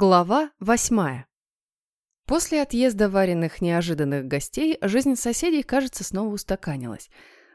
Глава восьмая. После отъезда Вариных неожиданных гостей жизнь соседей, кажется, снова устаканилась.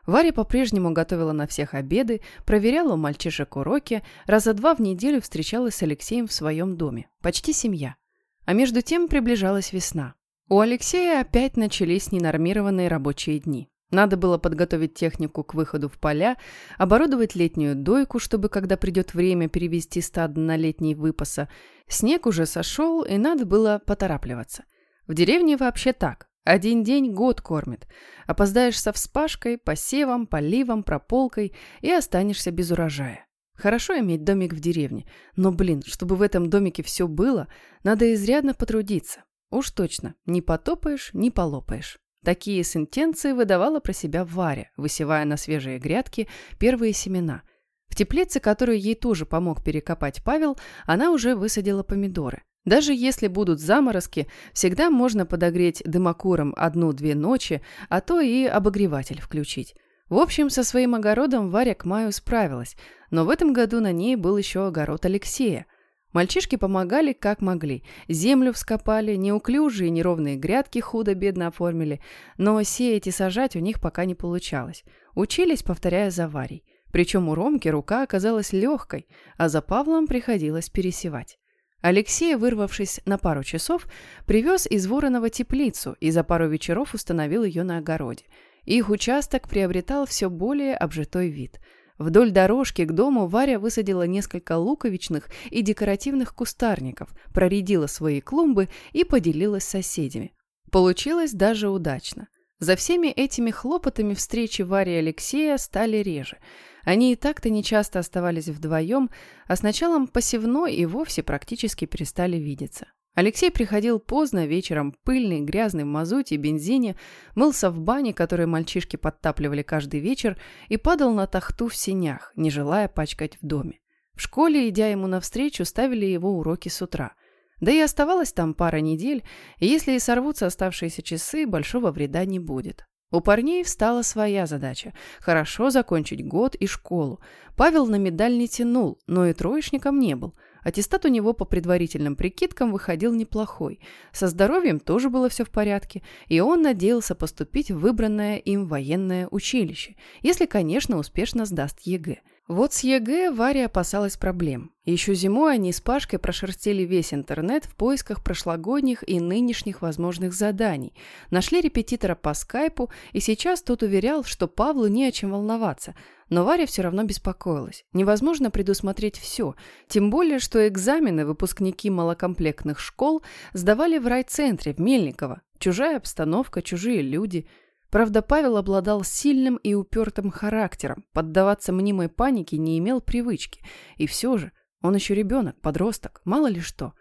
Варя по-прежнему готовила на всех обеды, проверяла у мальчишек уроки, раза два в неделю встречалась с Алексеем в своем доме. Почти семья. А между тем приближалась весна. У Алексея опять начались ненормированные рабочие дни. Надо было подготовить технику к выходу в поля, оборудовать летнюю дойку, чтобы, когда придет время, перевести стадо на летний выпаса. Снег уже сошел, и надо было поторапливаться. В деревне вообще так. Один день год кормит. Опоздаешь со вспашкой, посевом, поливом, прополкой и останешься без урожая. Хорошо иметь домик в деревне, но, блин, чтобы в этом домике все было, надо изрядно потрудиться. Уж точно, не потопаешь, не полопаешь. Такие сентенции выдавала про себя Варя, высевая на свежие грядки первые семена. В теплице, которую ей тоже помог перекопать Павел, она уже высадила помидоры. Даже если будут заморозки, всегда можно подогреть дымокуром одну-две ночи, а то и обогреватель включить. В общем, со своим огородом Варя к маю справилась, но в этом году на ней был еще огород Алексея. Мальчишки помогали как могли. Землю вскопали, неуклюжие неровные грядки худо-бедно оформили, но сеять и сажать у них пока не получалось. Учились, повторяя за Варей. Причем у Ромки рука оказалась легкой, а за Павлом приходилось пересевать. Алексей, вырвавшись на пару часов, привез из Воронова теплицу и за пару вечеров установил ее на огороде. Их участок приобретал все более обжитой вид – Вдоль дорожки к дому Варя высадила несколько луковичных и декоративных кустарников, проредила свои клумбы и поделилась с соседями. Получилось даже удачно. За всеми этими хлопотами встречи Вари и Алексея стали реже. Они и так-то нечасто оставались вдвоем, а с началом посевной и вовсе практически перестали видеться. Алексей приходил поздно, вечером пыльный, грязный в мазуте, бензине, мылся в бане, которую мальчишки подтапливали каждый вечер, и падал на тахту в сенях, не желая пачкать в доме. В школе, идя ему навстречу, ставили его уроки с утра. Да и оставалось там пара недель, и если и сорвутся оставшиеся часы, большого вреда не будет. У парней встала своя задача – хорошо закончить год и школу. Павел на медаль не тянул, но и троечником не был – Аттестат у него по предварительным прикидкам выходил неплохой. Со здоровьем тоже было все в порядке, и он надеялся поступить в выбранное им военное училище, если, конечно, успешно сдаст ЕГЭ. Вот с ЕГЭ Варя опасалась проблем. Еще зимой они с Пашкой прошерстили весь интернет в поисках прошлогодних и нынешних возможных заданий, нашли репетитора по скайпу, и сейчас тот уверял, что Павлу не о чем волноваться. Но Варя все равно беспокоилась. Невозможно предусмотреть все, тем более, что экзамены выпускники малокомплектных школ сдавали в райцентре в Мельниково. Чужая обстановка, чужие люди – Правда, Павел обладал сильным и упертым характером, поддаваться мнимой панике не имел привычки. И все же, он еще ребенок, подросток, мало ли что.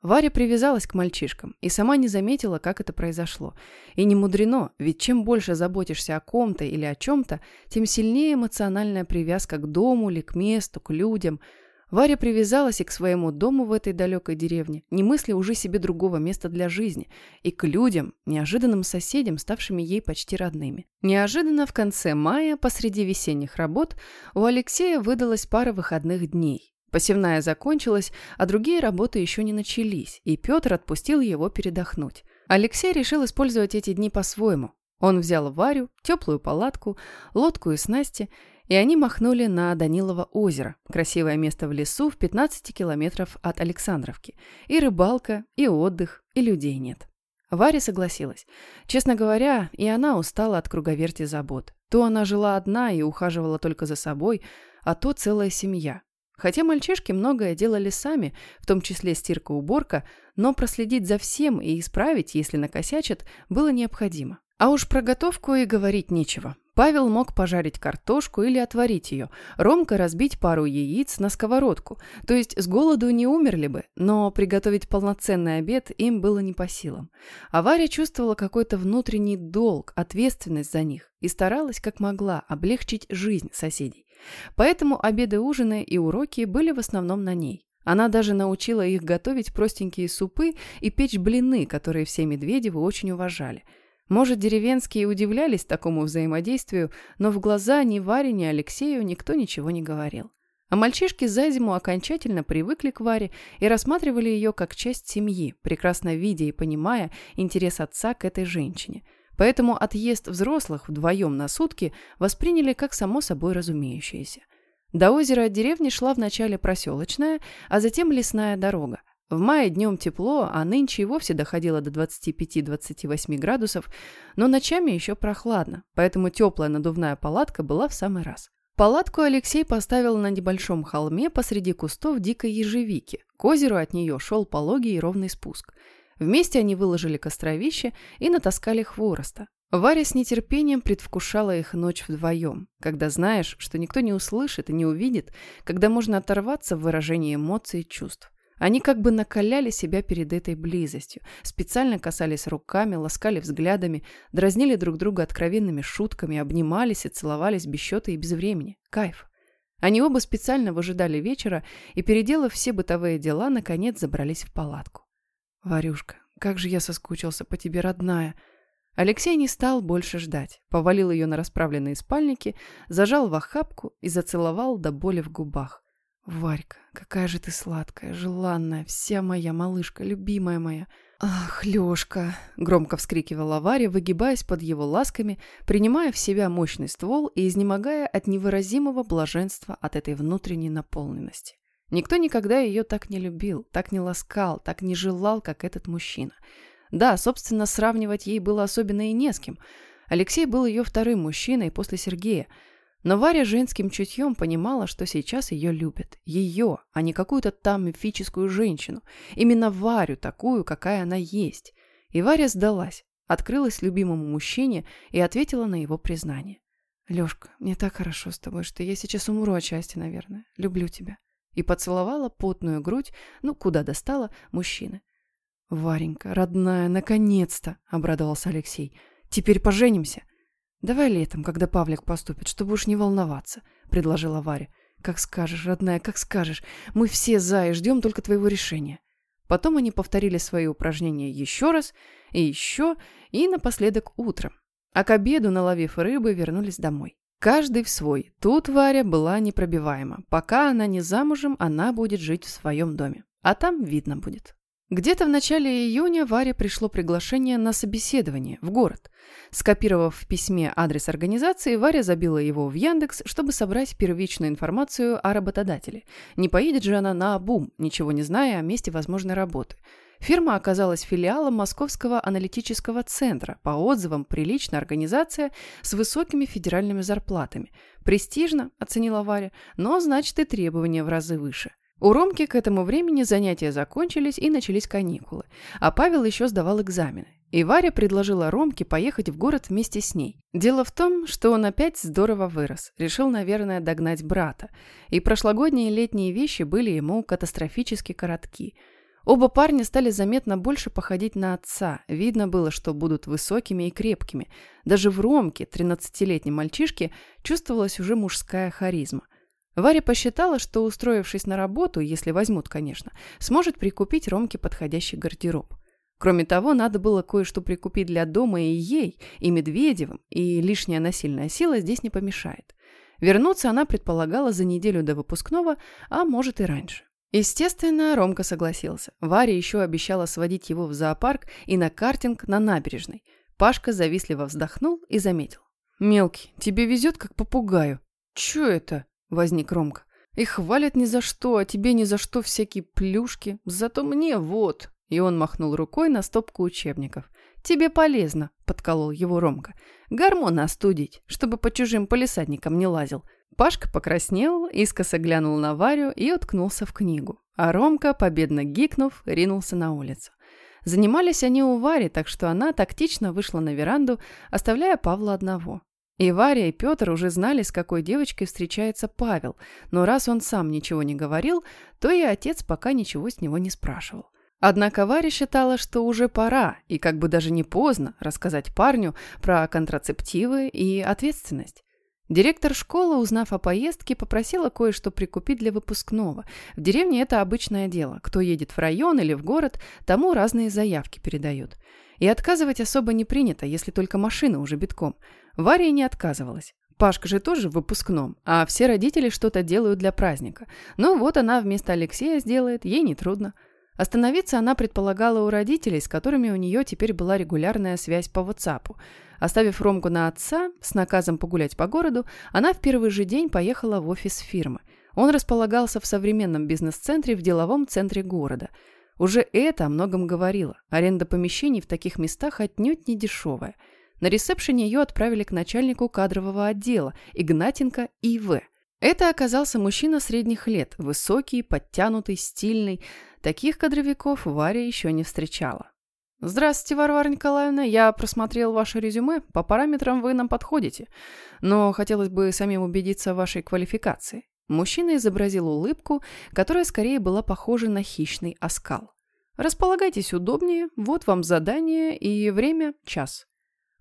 Варя привязалась к мальчишкам и сама не заметила, как это произошло. И не мудрено, ведь чем больше заботишься о ком-то или о чем-то, тем сильнее эмоциональная привязка к дому или к месту, к людям – Варя привязалась и к своему дому в этой далекой деревне, не мысля уже себе другого места для жизни, и к людям, неожиданным соседям, ставшими ей почти родными. Неожиданно в конце мая, посреди весенних работ, у Алексея выдалась пара выходных дней. Посевная закончилась, а другие работы еще не начались, и Петр отпустил его передохнуть. Алексей решил использовать эти дни по-своему. Он взял Варю, теплую палатку, лодку и снасти и они махнули на Данилово озеро, красивое место в лесу в 15 километров от Александровки. И рыбалка, и отдых, и людей нет. Варя согласилась. Честно говоря, и она устала от круговерти забот. То она жила одна и ухаживала только за собой, а то целая семья. Хотя мальчишки многое делали сами, в том числе стирка-уборка, но проследить за всем и исправить, если накосячат, было необходимо. А уж про готовку и говорить нечего. Павел мог пожарить картошку или отварить ее, Ромка разбить пару яиц на сковородку, то есть с голоду не умерли бы, но приготовить полноценный обед им было не по силам. А Варя чувствовала какой-то внутренний долг, ответственность за них и старалась как могла облегчить жизнь соседей. Поэтому обеды-ужины и уроки были в основном на ней. Она даже научила их готовить простенькие супы и печь блины, которые все Медведевы очень уважали – может, деревенские удивлялись такому взаимодействию, но в глаза ни Варе, ни Алексею никто ничего не говорил. А мальчишки за зиму окончательно привыкли к Варе и рассматривали ее как часть семьи, прекрасно видя и понимая интерес отца к этой женщине. Поэтому отъезд взрослых вдвоем на сутки восприняли как само собой разумеющееся. До озера от деревни шла вначале проселочная, а затем лесная дорога. В мае днем тепло, а нынче и вовсе доходило до 25-28 градусов, но ночами еще прохладно, поэтому теплая надувная палатка была в самый раз. Палатку Алексей поставил на небольшом холме посреди кустов дикой ежевики. К озеру от нее шел пологий и ровный спуск. Вместе они выложили костровище и натаскали хвороста. Варя с нетерпением предвкушала их ночь вдвоем, когда знаешь, что никто не услышит и не увидит, когда можно оторваться в выражении эмоций и чувств. Они как бы накаляли себя перед этой близостью, специально касались руками, ласкали взглядами, дразнили друг друга откровенными шутками, обнимались и целовались без счета и без времени. Кайф. Они оба специально выжидали вечера и, переделав все бытовые дела, наконец забрались в палатку. «Варюшка, как же я соскучился по тебе, родная!» Алексей не стал больше ждать, повалил ее на расправленные спальники, зажал в охапку и зацеловал до боли в губах. «Варька, какая же ты сладкая, желанная, вся моя малышка, любимая моя!» «Ах, Лёшка!» — громко вскрикивала Варя, выгибаясь под его ласками, принимая в себя мощный ствол и изнемогая от невыразимого блаженства от этой внутренней наполненности. Никто никогда ее так не любил, так не ласкал, так не желал, как этот мужчина. Да, собственно, сравнивать ей было особенно и не с кем. Алексей был ее вторым мужчиной после Сергея — но Варя женским чутьем понимала, что сейчас ее любят. Ее, а не какую-то там мифическую женщину. Именно Варю, такую, какая она есть. И Варя сдалась, открылась любимому мужчине и ответила на его признание. «Лешка, мне так хорошо с тобой, что я сейчас умру от счастья, наверное. Люблю тебя». И поцеловала потную грудь, ну, куда достала, мужчины. «Варенька, родная, наконец-то!» — обрадовался Алексей. «Теперь поженимся!» «Давай летом, когда Павлик поступит, чтобы уж не волноваться», — предложила Варя. «Как скажешь, родная, как скажешь. Мы все за и ждем только твоего решения». Потом они повторили свои упражнения еще раз, и еще, и напоследок утром. А к обеду, наловив рыбы, вернулись домой. Каждый в свой. Тут Варя была непробиваема. Пока она не замужем, она будет жить в своем доме. А там видно будет. Где-то в начале июня Варе пришло приглашение на собеседование в город. Скопировав в письме адрес организации, Варя забила его в Яндекс, чтобы собрать первичную информацию о работодателе. Не поедет же она на обум, ничего не зная о месте возможной работы. Фирма оказалась филиалом Московского аналитического центра. По отзывам, приличная организация с высокими федеральными зарплатами. Престижно, оценила Варя, но, значит, и требования в разы выше. У Ромки к этому времени занятия закончились и начались каникулы, а Павел еще сдавал экзамены. И Варя предложила Ромке поехать в город вместе с ней. Дело в том, что он опять здорово вырос, решил, наверное, догнать брата. И прошлогодние летние вещи были ему катастрофически коротки. Оба парня стали заметно больше походить на отца. Видно было, что будут высокими и крепкими. Даже в Ромке, 13-летнем мальчишке, чувствовалась уже мужская харизма – Варя посчитала, что, устроившись на работу, если возьмут, конечно, сможет прикупить Ромке подходящий гардероб. Кроме того, надо было кое-что прикупить для дома и ей, и Медведевым, и лишняя насильная сила здесь не помешает. Вернуться она предполагала за неделю до выпускного, а может и раньше. Естественно, Ромка согласился. Варя еще обещала сводить его в зоопарк и на картинг на набережной. Пашка завистливо вздохнул и заметил. «Мелкий, тебе везет, как попугаю». «Чё это?» Возник Ромка. И хвалят ни за что, а тебе ни за что всякие плюшки. Зато мне вот. И он махнул рукой на стопку учебников. «Тебе полезно», — подколол его Ромка. «Гормоны остудить, чтобы по чужим полисадникам не лазил». Пашка покраснел, искоса глянул на Варю и уткнулся в книгу. А Ромка, победно гикнув, ринулся на улицу. Занимались они у Вари, так что она тактично вышла на веранду, оставляя Павла одного. И Варя, и Петр уже знали, с какой девочкой встречается Павел, но раз он сам ничего не говорил, то и отец пока ничего с него не спрашивал. Однако Варя считала, что уже пора, и как бы даже не поздно, рассказать парню про контрацептивы и ответственность. Директор школы, узнав о поездке, попросила кое-что прикупить для выпускного. В деревне это обычное дело. Кто едет в район или в город, тому разные заявки передают. И отказывать особо не принято, если только машина уже битком. Варя не отказывалась. Пашка же тоже в выпускном, а все родители что-то делают для праздника. Ну вот она вместо Алексея сделает, ей нетрудно. Остановиться она предполагала у родителей, с которыми у нее теперь была регулярная связь по WhatsApp. Оставив Ромку на отца с наказом погулять по городу, она в первый же день поехала в офис фирмы. Он располагался в современном бизнес-центре в деловом центре города. Уже это о многом говорило. Аренда помещений в таких местах отнюдь не дешевая – на ресепшене ее отправили к начальнику кадрового отдела Игнатенко И.В. Это оказался мужчина средних лет, высокий, подтянутый, стильный. Таких кадровиков Варя еще не встречала. «Здравствуйте, Варвара Николаевна. Я просмотрел ваше резюме. По параметрам вы нам подходите. Но хотелось бы самим убедиться в вашей квалификации». Мужчина изобразил улыбку, которая скорее была похожа на хищный оскал. «Располагайтесь удобнее. Вот вам задание и время – час.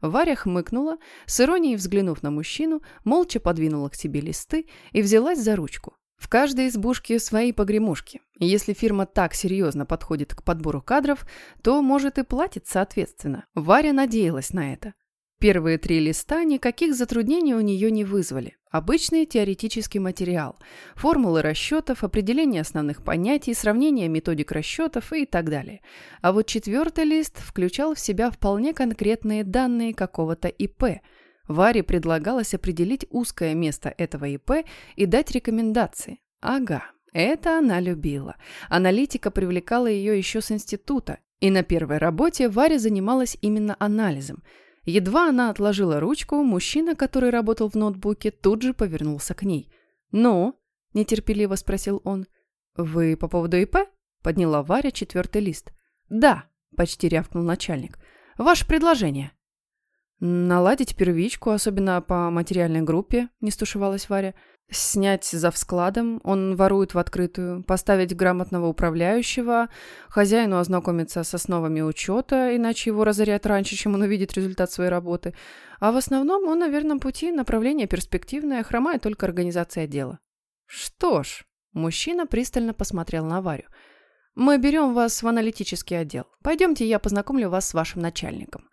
Варя хмыкнула, с иронией взглянув на мужчину, молча подвинула к себе листы и взялась за ручку. В каждой избушке свои погремушки. Если фирма так серьезно подходит к подбору кадров, то, может, и платит соответственно. Варя надеялась на это. Первые три листа никаких затруднений у нее не вызвали. Обычный теоретический материал, формулы расчетов, определение основных понятий, сравнение методик расчетов и так далее. А вот четвертый лист включал в себя вполне конкретные данные какого-то ИП. Варе предлагалось определить узкое место этого ИП и дать рекомендации. Ага, это она любила. Аналитика привлекала ее еще с института, и на первой работе Варя занималась именно анализом – Едва она отложила ручку, мужчина, который работал в ноутбуке, тут же повернулся к ней. «Ну?» – нетерпеливо спросил он. «Вы по поводу ИП?» – подняла Варя четвертый лист. «Да», – почти рявкнул начальник. «Ваше предложение». «Наладить первичку, особенно по материальной группе», – не стушевалась Варя. Снять за вскладом, он ворует в открытую, поставить грамотного управляющего, хозяину ознакомиться с основами учета, иначе его разорят раньше, чем он увидит результат своей работы. А в основном он на верном пути, направление перспективное, хромает только организация дела. Что ж, мужчина пристально посмотрел на Варю. Мы берем вас в аналитический отдел. Пойдемте, я познакомлю вас с вашим начальником.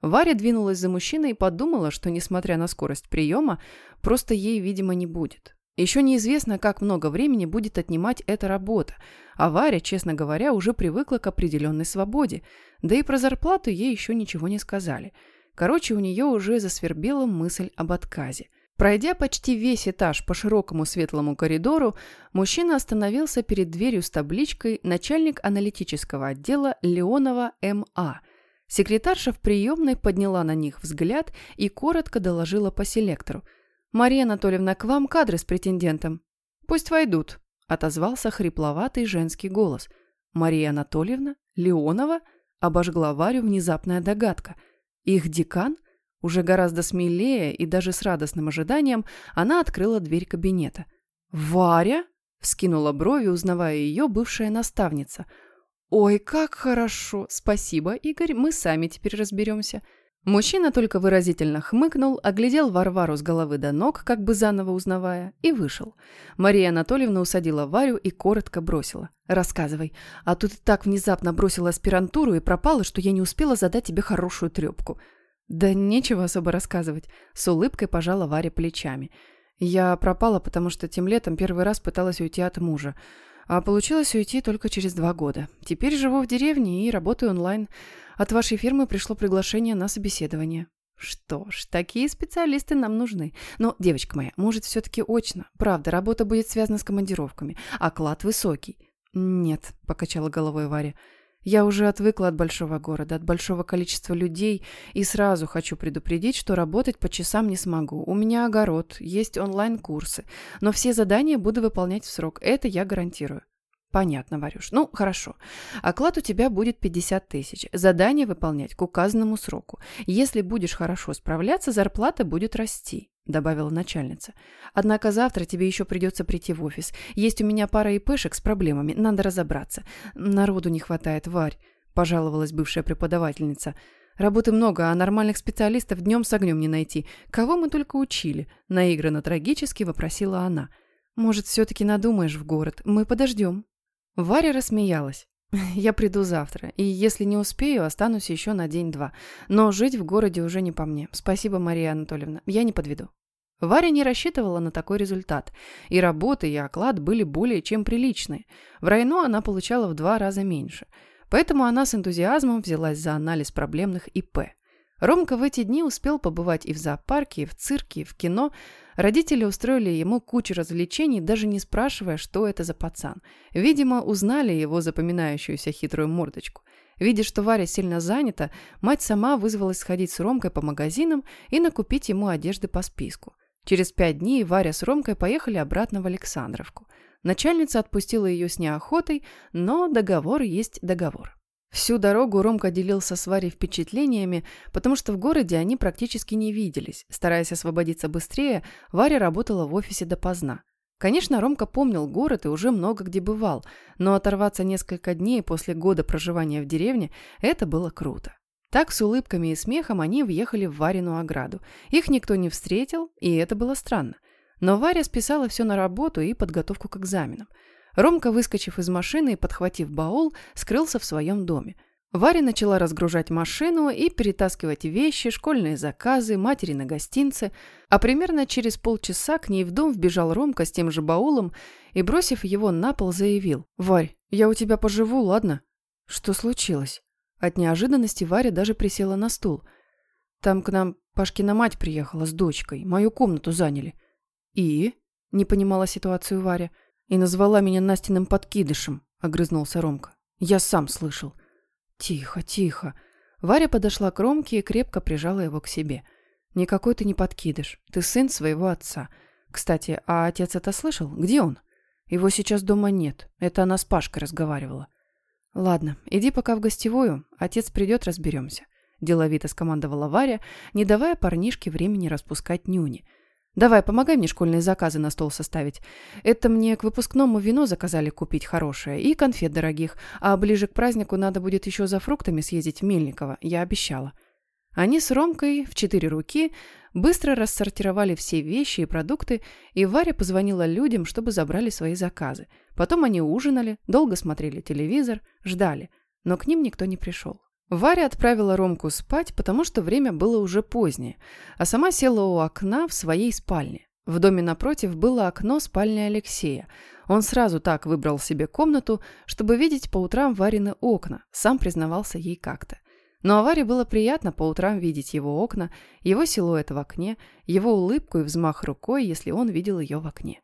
Варя двинулась за мужчиной и подумала, что, несмотря на скорость приема, просто ей, видимо, не будет. Еще неизвестно, как много времени будет отнимать эта работа, а Варя, честно говоря, уже привыкла к определенной свободе, да и про зарплату ей еще ничего не сказали. Короче, у нее уже засвербела мысль об отказе. Пройдя почти весь этаж по широкому светлому коридору, мужчина остановился перед дверью с табличкой «Начальник аналитического отдела Леонова М.А.», Секретарша в приемной подняла на них взгляд и коротко доложила по селектору. «Мария Анатольевна, к вам кадры с претендентом». «Пусть войдут», – отозвался хрипловатый женский голос. «Мария Анатольевна? Леонова?» – обожгла Варю внезапная догадка. «Их декан?» Уже гораздо смелее и даже с радостным ожиданием она открыла дверь кабинета. «Варя?» – вскинула брови, узнавая ее бывшая наставница – «Ой, как хорошо! Спасибо, Игорь, мы сами теперь разберемся». Мужчина только выразительно хмыкнул, оглядел Варвару с головы до ног, как бы заново узнавая, и вышел. Мария Анатольевна усадила Варю и коротко бросила. «Рассказывай. А тут ты так внезапно бросила аспирантуру и пропала, что я не успела задать тебе хорошую трепку». «Да нечего особо рассказывать», — с улыбкой пожала Варя плечами. «Я пропала, потому что тем летом первый раз пыталась уйти от мужа. А получилось уйти только через два года. Теперь живу в деревне и работаю онлайн. От вашей фирмы пришло приглашение на собеседование. Что ж, такие специалисты нам нужны. Но, девочка моя, может, все-таки очно. Правда, работа будет связана с командировками. А клад высокий. Нет, покачала головой Варя. Я уже отвыкла от большого города, от большого количества людей, и сразу хочу предупредить, что работать по часам не смогу. У меня огород, есть онлайн-курсы, но все задания буду выполнять в срок, это я гарантирую. Понятно, Варюш. Ну, хорошо. Оклад у тебя будет 50 тысяч. Задание выполнять к указанному сроку. Если будешь хорошо справляться, зарплата будет расти добавила начальница. «Однако завтра тебе еще придется прийти в офис. Есть у меня пара ИПшек с проблемами, надо разобраться. Народу не хватает, Варь», – пожаловалась бывшая преподавательница. «Работы много, а нормальных специалистов днем с огнем не найти. Кого мы только учили?» – наигранно трагически вопросила она. «Может, все-таки надумаешь в город? Мы подождем». Варя рассмеялась. «Я приду завтра, и если не успею, останусь еще на день-два. Но жить в городе уже не по мне. Спасибо, Мария Анатольевна, я не подведу». Варя не рассчитывала на такой результат, и работа, и оклад были более чем приличные. В Райно она получала в два раза меньше. Поэтому она с энтузиазмом взялась за анализ проблемных ИП. Ромка в эти дни успел побывать и в зоопарке, и в цирке, и в кино. Родители устроили ему кучу развлечений, даже не спрашивая, что это за пацан. Видимо, узнали его запоминающуюся хитрую мордочку. Видя, что Варя сильно занята, мать сама вызвалась сходить с Ромкой по магазинам и накупить ему одежды по списку. Через пять дней Варя с Ромкой поехали обратно в Александровку. Начальница отпустила ее с неохотой, но договор есть договор. Всю дорогу Ромка делился с Варей впечатлениями, потому что в городе они практически не виделись. Стараясь освободиться быстрее, Варя работала в офисе допоздна. Конечно, Ромка помнил город и уже много где бывал, но оторваться несколько дней после года проживания в деревне – это было круто. Так с улыбками и смехом они въехали в Варину ограду. Их никто не встретил, и это было странно. Но Варя списала все на работу и подготовку к экзаменам. Ромка, выскочив из машины и подхватив баул, скрылся в своем доме. Варя начала разгружать машину и перетаскивать вещи, школьные заказы, матери на гостинцы, а примерно через полчаса к ней в дом вбежал Ромка с тем же баулом и, бросив его на пол, заявил «Варь, я у тебя поживу, ладно?» «Что случилось?» От неожиданности Варя даже присела на стул. «Там к нам Пашкина мать приехала с дочкой, мою комнату заняли». «И?» – не понимала ситуацию Варя – и назвала меня Настиным подкидышем», — огрызнулся Ромка. «Я сам слышал». «Тихо, тихо». Варя подошла к Ромке и крепко прижала его к себе. «Никакой ты не подкидыш. Ты сын своего отца. Кстати, а отец это слышал? Где он?» «Его сейчас дома нет. Это она с Пашкой разговаривала». «Ладно, иди пока в гостевую. Отец придет, разберемся», – деловито скомандовала Варя, не давая парнишке времени распускать нюни – Давай, помогай мне школьные заказы на стол составить. Это мне к выпускному вино заказали купить хорошее и конфет дорогих, а ближе к празднику надо будет еще за фруктами съездить в Мельниково, я обещала. Они с Ромкой в четыре руки быстро рассортировали все вещи и продукты, и Варя позвонила людям, чтобы забрали свои заказы. Потом они ужинали, долго смотрели телевизор, ждали, но к ним никто не пришел. Варя отправила Ромку спать, потому что время было уже позднее, а сама села у окна в своей спальне. В доме напротив было окно спальни Алексея. Он сразу так выбрал себе комнату, чтобы видеть по утрам Варины окна, сам признавался ей как-то. Но Варе было приятно по утрам видеть его окна, его силуэт в окне, его улыбку и взмах рукой, если он видел ее в окне.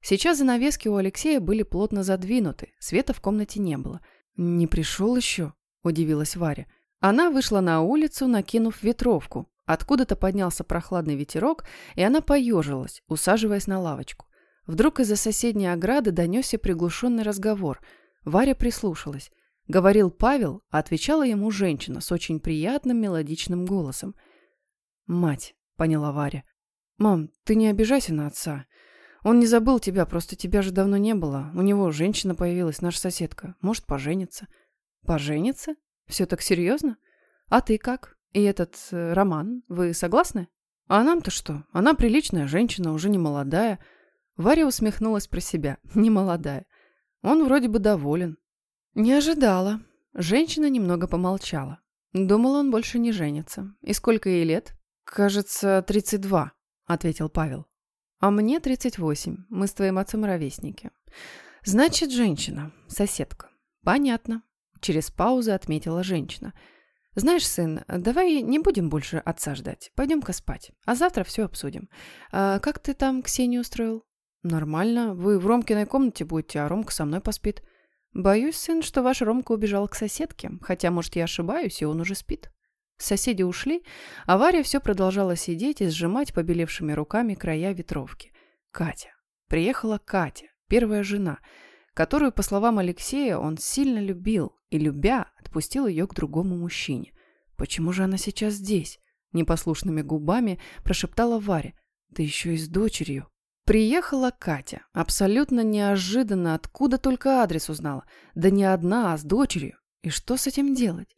Сейчас занавески у Алексея были плотно задвинуты, света в комнате не было. «Не пришел еще?» – удивилась Варя. Она вышла на улицу, накинув ветровку. Откуда-то поднялся прохладный ветерок, и она поежилась, усаживаясь на лавочку. Вдруг из-за соседней ограды донесся приглушенный разговор. Варя прислушалась. Говорил Павел, а отвечала ему женщина с очень приятным мелодичным голосом. «Мать», — поняла Варя. «Мам, ты не обижайся на отца. Он не забыл тебя, просто тебя же давно не было. У него женщина появилась, наша соседка. Может, поженится». Пожениться? Все так серьезно? А ты как? И этот э, Роман, вы согласны? А нам-то что? Она приличная женщина, уже не молодая. Варя усмехнулась про себя. Не молодая. Он вроде бы доволен. Не ожидала. Женщина немного помолчала. Думала, он больше не женится. И сколько ей лет? Кажется, 32, ответил Павел. А мне 38. Мы с твоим отцом ровесники. Значит, женщина, соседка. Понятно. Через паузу отметила женщина. «Знаешь, сын, давай не будем больше отца ждать. Пойдем-ка спать. А завтра все обсудим. А как ты там Ксению устроил?» «Нормально. Вы в Ромкиной комнате будете, а Ромка со мной поспит». «Боюсь, сын, что ваш Ромка убежал к соседке. Хотя, может, я ошибаюсь, и он уже спит». Соседи ушли, а Варя все продолжала сидеть и сжимать побелевшими руками края ветровки. Катя. Приехала Катя, первая жена – которую, по словам Алексея, он сильно любил и, любя, отпустил ее к другому мужчине. «Почему же она сейчас здесь?» Непослушными губами прошептала Варя. «Да еще и с дочерью». Приехала Катя. Абсолютно неожиданно, откуда только адрес узнала. Да не одна, а с дочерью. И что с этим делать?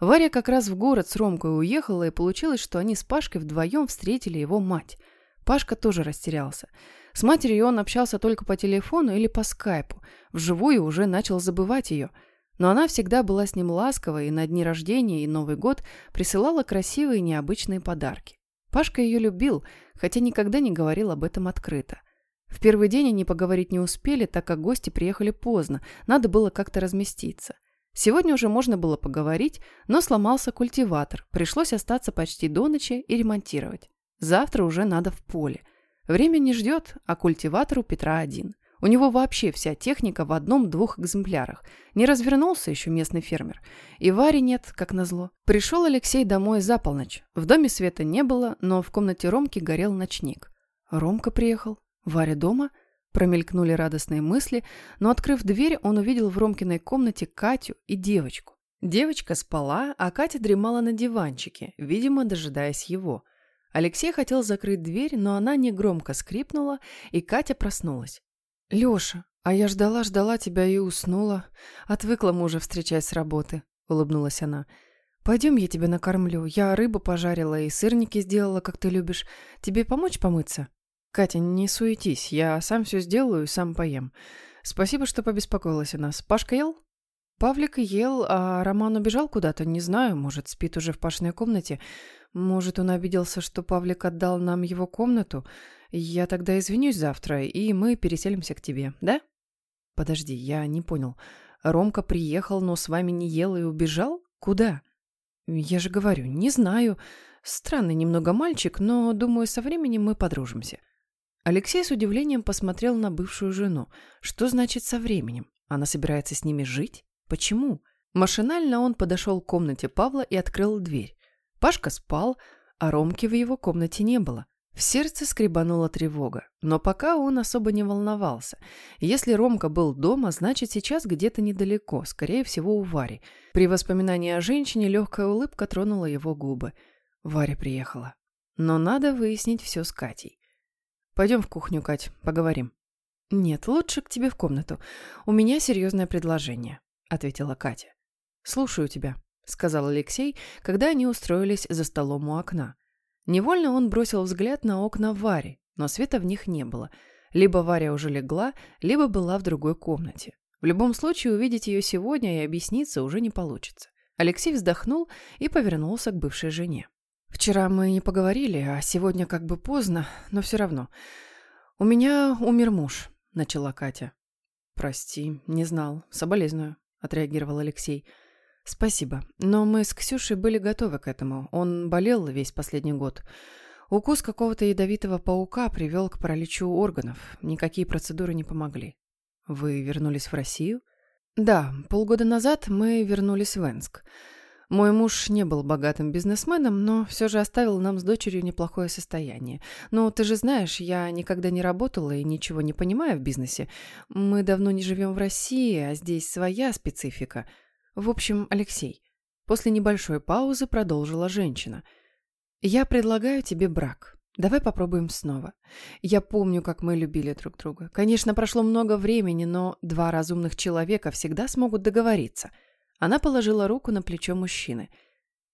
Варя как раз в город с Ромкой уехала, и получилось, что они с Пашкой вдвоем встретили его мать. Пашка тоже растерялся. С матерью он общался только по телефону или по скайпу. Вживую уже начал забывать ее. Но она всегда была с ним ласкова и на дни рождения и Новый год присылала красивые необычные подарки. Пашка ее любил, хотя никогда не говорил об этом открыто. В первый день они поговорить не успели, так как гости приехали поздно, надо было как-то разместиться. Сегодня уже можно было поговорить, но сломался культиватор, пришлось остаться почти до ночи и ремонтировать. Завтра уже надо в поле. Время не ждет, а культиватор у Петра один. У него вообще вся техника в одном-двух экземплярах. Не развернулся еще местный фермер. И Вари нет, как назло. Пришел Алексей домой за полночь. В доме света не было, но в комнате Ромки горел ночник. Ромка приехал. Варя дома? Промелькнули радостные мысли, но, открыв дверь, он увидел в Ромкиной комнате Катю и девочку. Девочка спала, а Катя дремала на диванчике, видимо, дожидаясь его. Алексей хотел закрыть дверь, но она негромко скрипнула, и Катя проснулась. «Лёша, а я ждала-ждала тебя и уснула. Отвыкла мужа встречать с работы», — улыбнулась она. «Пойдем, я тебя накормлю. Я рыбу пожарила и сырники сделала, как ты любишь. Тебе помочь помыться?» «Катя, не суетись. Я сам все сделаю и сам поем. Спасибо, что побеспокоилась о нас. Пашка ел?» Павлик ел, а Роман убежал куда-то, не знаю, может, спит уже в Пашиной комнате. Может, он обиделся, что Павлик отдал нам его комнату. Я тогда извинюсь завтра, и мы переселимся к тебе, да? Подожди, я не понял. Ромка приехал, но с вами не ел и убежал? Куда? Я же говорю, не знаю. Странный немного мальчик, но, думаю, со временем мы подружимся. Алексей с удивлением посмотрел на бывшую жену. Что значит со временем? Она собирается с ними жить? Почему? Машинально он подошел к комнате Павла и открыл дверь. Пашка спал, а Ромки в его комнате не было. В сердце скребанула тревога, но пока он особо не волновался. Если Ромка был дома, значит сейчас где-то недалеко, скорее всего у Вари. При воспоминании о женщине легкая улыбка тронула его губы. Варя приехала. Но надо выяснить все с Катей. Пойдем в кухню, Кать, поговорим. Нет, лучше к тебе в комнату. У меня серьезное предложение ответила Катя. «Слушаю тебя», — сказал Алексей, когда они устроились за столом у окна. Невольно он бросил взгляд на окна Вари, но света в них не было. Либо Варя уже легла, либо была в другой комнате. В любом случае увидеть ее сегодня и объясниться уже не получится. Алексей вздохнул и повернулся к бывшей жене. «Вчера мы не поговорили, а сегодня как бы поздно, но все равно. У меня умер муж», — начала Катя. «Прости, не знал, соболезную» отреагировал Алексей. «Спасибо. Но мы с Ксюшей были готовы к этому. Он болел весь последний год. Укус какого-то ядовитого паука привел к параличу органов. Никакие процедуры не помогли. Вы вернулись в Россию? Да, полгода назад мы вернулись в Энск. Мой муж не был богатым бизнесменом, но все же оставил нам с дочерью неплохое состояние. Но ты же знаешь, я никогда не работала и ничего не понимаю в бизнесе. Мы давно не живем в России, а здесь своя специфика. В общем, Алексей, после небольшой паузы продолжила женщина. Я предлагаю тебе брак. Давай попробуем снова. Я помню, как мы любили друг друга. Конечно, прошло много времени, но два разумных человека всегда смогут договориться – она положила руку на плечо мужчины.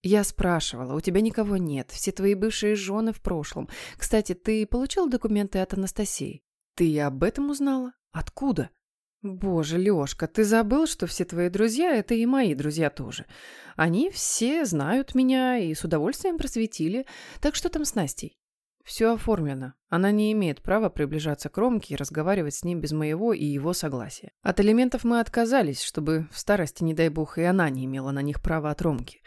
«Я спрашивала, у тебя никого нет, все твои бывшие жены в прошлом. Кстати, ты получил документы от Анастасии? Ты и об этом узнала? Откуда?» «Боже, Лёшка, ты забыл, что все твои друзья – это и мои друзья тоже. Они все знают меня и с удовольствием просветили. Так что там с Настей?» Все оформлено. Она не имеет права приближаться к Ромке и разговаривать с ним без моего и его согласия. От элементов мы отказались, чтобы в старости, не дай бог, и она не имела на них права от Ромки.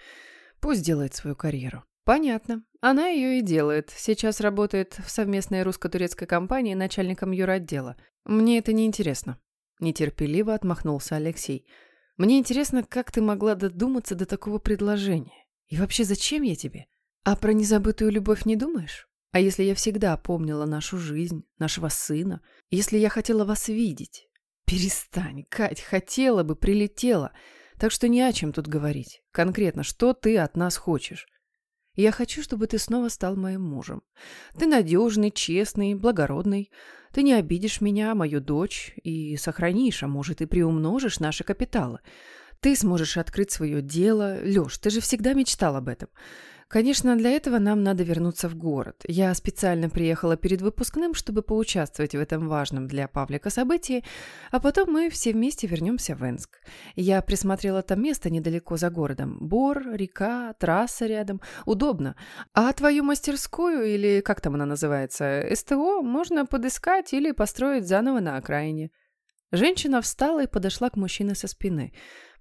Пусть делает свою карьеру. Понятно. Она ее и делает. Сейчас работает в совместной русско-турецкой компании начальником юротдела. Мне это не интересно. Нетерпеливо отмахнулся Алексей. Мне интересно, как ты могла додуматься до такого предложения? И вообще, зачем я тебе? А про незабытую любовь не думаешь? А если я всегда помнила нашу жизнь, нашего сына? Если я хотела вас видеть? Перестань, Кать, хотела бы, прилетела. Так что не о чем тут говорить. Конкретно, что ты от нас хочешь? Я хочу, чтобы ты снова стал моим мужем. Ты надежный, честный, благородный. Ты не обидишь меня, мою дочь, и сохранишь, а может и приумножишь наши капиталы. Ты сможешь открыть свое дело. Леш, ты же всегда мечтал об этом. Конечно, для этого нам надо вернуться в город. Я специально приехала перед выпускным, чтобы поучаствовать в этом важном для Павлика событии, а потом мы все вместе вернемся в Энск. Я присмотрела там место недалеко за городом. Бор, река, трасса рядом. Удобно. А твою мастерскую, или как там она называется, СТО, можно подыскать или построить заново на окраине. Женщина встала и подошла к мужчине со спины,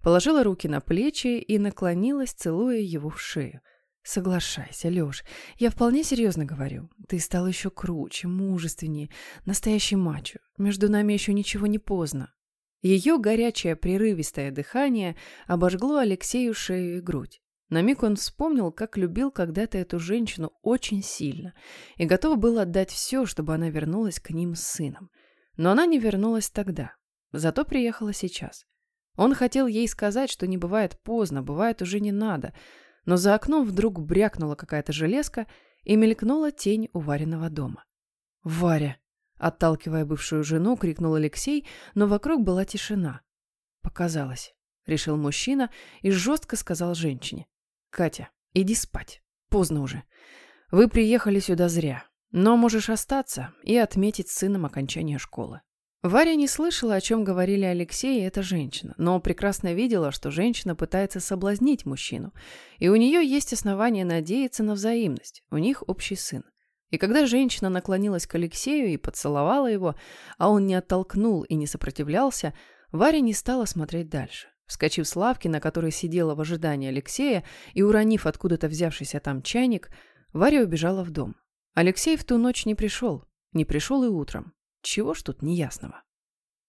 положила руки на плечи и наклонилась, целуя его в шею. Соглашайся, Лёш, я вполне серьезно говорю. Ты стал еще круче, мужественнее, настоящий мачо. Между нами еще ничего не поздно. Ее горячее прерывистое дыхание обожгло Алексею шею и грудь. На миг он вспомнил, как любил когда-то эту женщину очень сильно и готов был отдать все, чтобы она вернулась к ним с сыном. Но она не вернулась тогда, зато приехала сейчас. Он хотел ей сказать, что не бывает поздно, бывает уже не надо – но за окном вдруг брякнула какая-то железка и мелькнула тень уваренного дома. «Варя!» — отталкивая бывшую жену, крикнул Алексей, но вокруг была тишина. «Показалось», — решил мужчина и жестко сказал женщине. «Катя, иди спать. Поздно уже. Вы приехали сюда зря, но можешь остаться и отметить с сыном окончание школы». Варя не слышала, о чем говорили Алексей и эта женщина, но прекрасно видела, что женщина пытается соблазнить мужчину, и у нее есть основания надеяться на взаимность, у них общий сын. И когда женщина наклонилась к Алексею и поцеловала его, а он не оттолкнул и не сопротивлялся, Варя не стала смотреть дальше. Вскочив с лавки, на которой сидела в ожидании Алексея, и уронив откуда-то взявшийся там чайник, Варя убежала в дом. Алексей в ту ночь не пришел, не пришел и утром. Чего ж тут неясного?